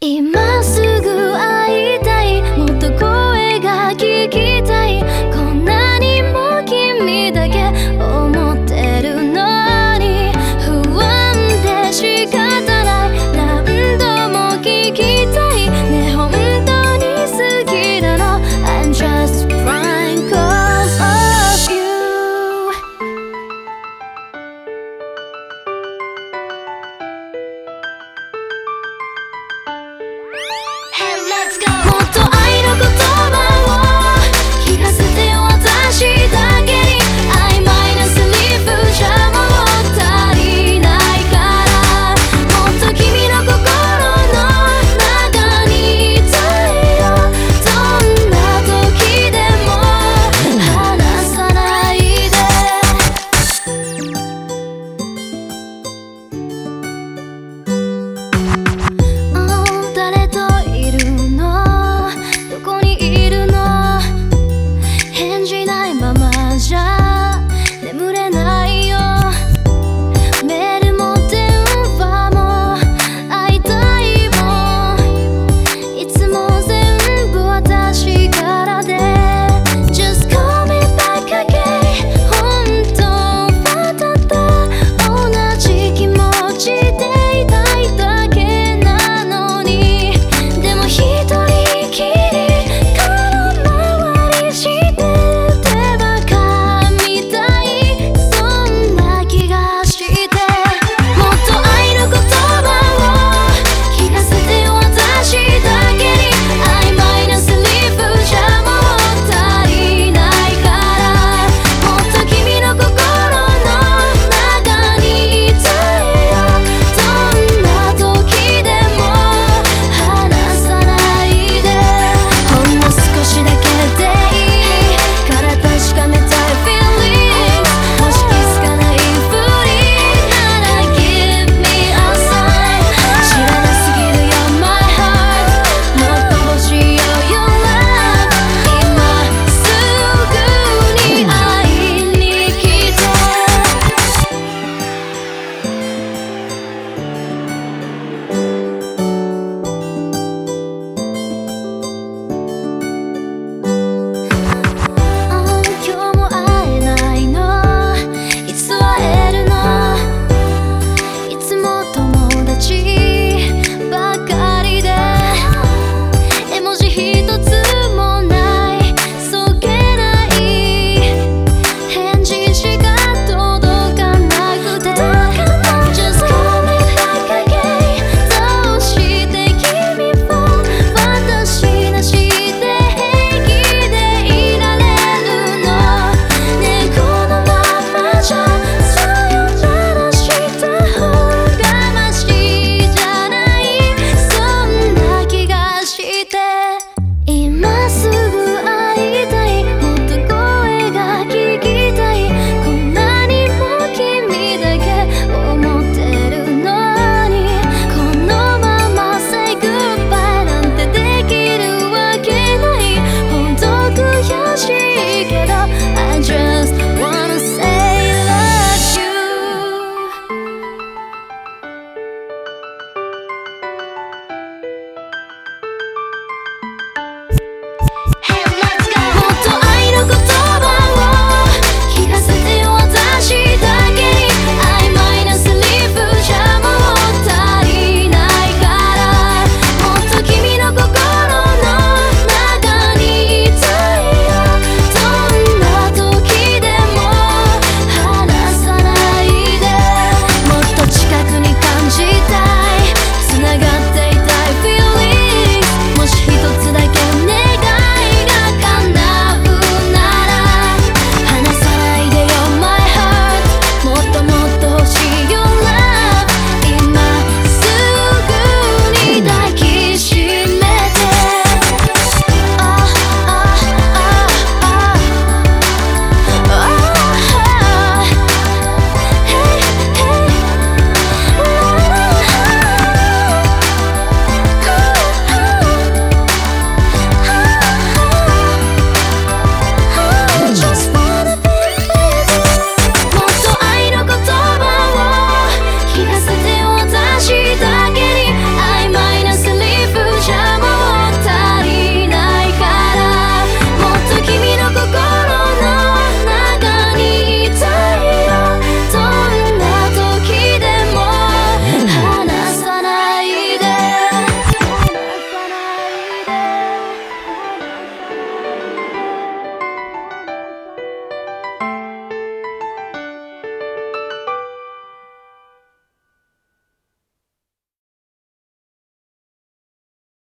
今